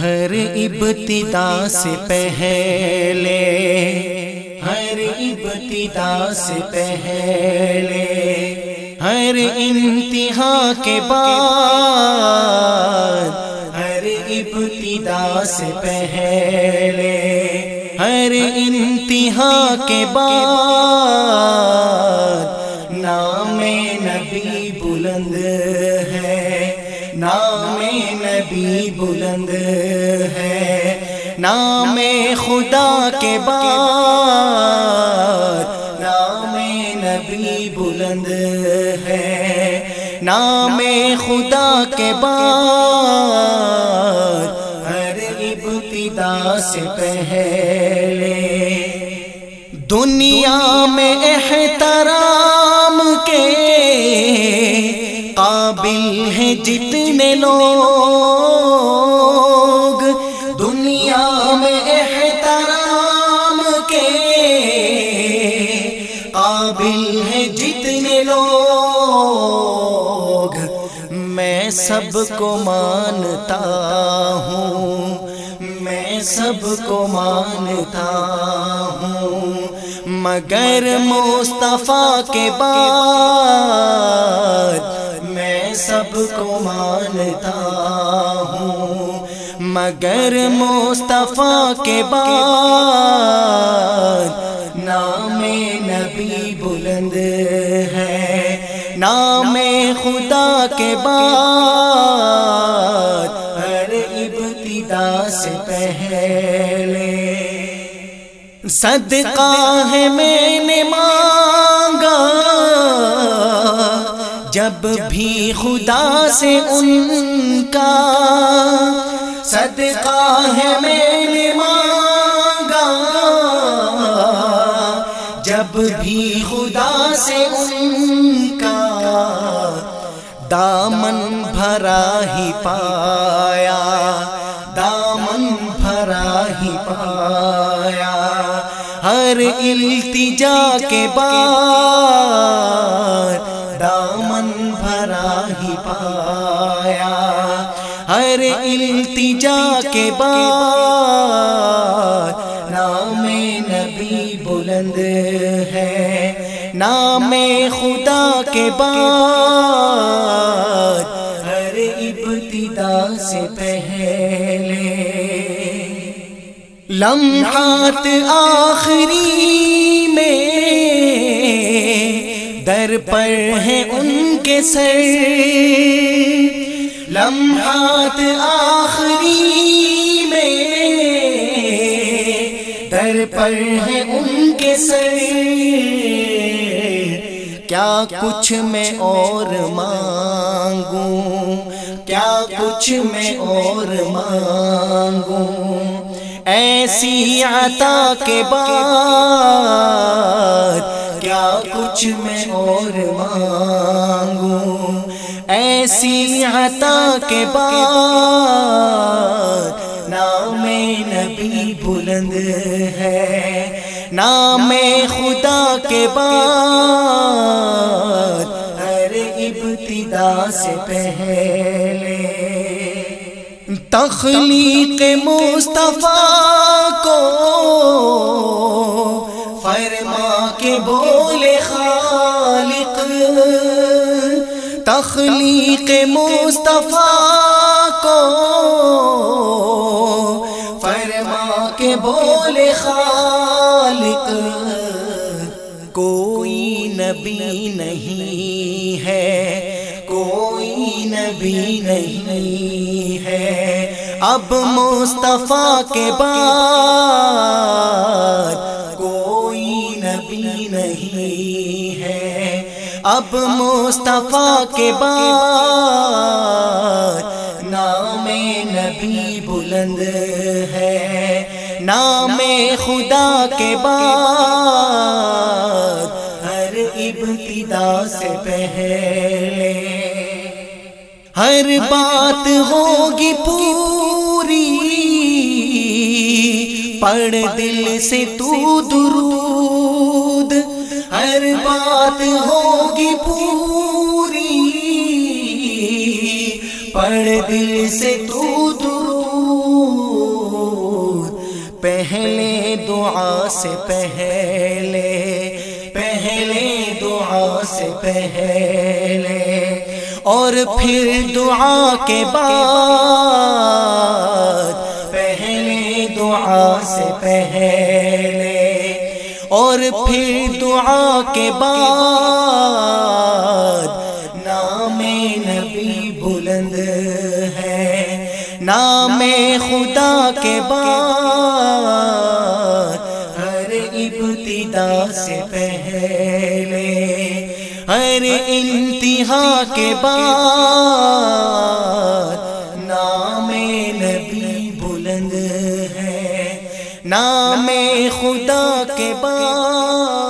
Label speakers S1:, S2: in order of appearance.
S1: ہر ابتدا سے پہلے، ہر ابتدا سے پہلے، ہر انتہا کے بعد، ہر ابتدا سے پہلے، ہر انتہا کے بعد نبی بلند ہے۔ نام خدا کے بعد نام نبی بلند ہے۔ نام خدا کے بعد ہر ابتدا سے پہلے۔ دنیا میں احترام قابل ہیں جتنے لوگ دنیا میں احترام کے قابل ہیں جتنے لوگ میں سب کو مانتا ہوں میں سب کو مانتا ہوں مگر مصطفیٰ کے بعد سب کو مانتا ہوں۔ مگر مصطفیٰ کے بعد نام نبی بلند ہے۔ نام خدا کے بعد ہر ابتدا سے پہلے۔ صدقہ ہے میں نے مانگا جب بھی خدا سے ان کا صدقہ ہے میں نے مانگا، جب بھی خدا سے ان کا دامن بھرا ہی پایا، دامن بھرا ہی پایا، ہر التجا کے بعد بھرا ہی پایا۔ ہر التجا کے بعد نام نبی بلند ہے۔ نام خدا کے بعد ہر ابتدا سے پہلے۔ لمحات آخری میں در پر ہیں ان کے سر لمحات آخری میں در پر ہیں ان کے سر کیا کچھ میں اور مانگوں؟ کیا کچھ میں اور مانگوں؟ ایسی عطا کے بعد کیا کچھ میں اور مانگوں؟ ایسی عطا کے بعد نام نبی بلند ہے۔ نام خدا کے بعد ہر ابتدا سے پہلے تخلیق مصطفیٰ کو فرما کے بولے خالق، تخلیق مصطفیٰ کو فرما کے بولے خالق، کوئی نبی نہیں ہے، کوئی نبی نہیں ہے۔ اب مصطفیٰ کے بعد اب مصطفیٰ کے بعد نام نبی بلند ہے۔ نام خدا کے بعد ہر ابتدا سے پہلے۔ ہر بات ہوگی پوری۔ پڑھ دل سے تو درود۔ ہر بات ہوگی پوری۔ پڑھ دل سے تو درود پہلے دعا سے پہلے پہلے دعا سے پہلے۔ اور پھر دعا کے بعد، پہلے دعا سے پہلے۔ اور پھر دعا کے بعد نام خدا کے بعد ہر ابتدا سے پہلے ہر انتہا کے بعد نام نبی بلند ہے۔ نام خدا کے بعد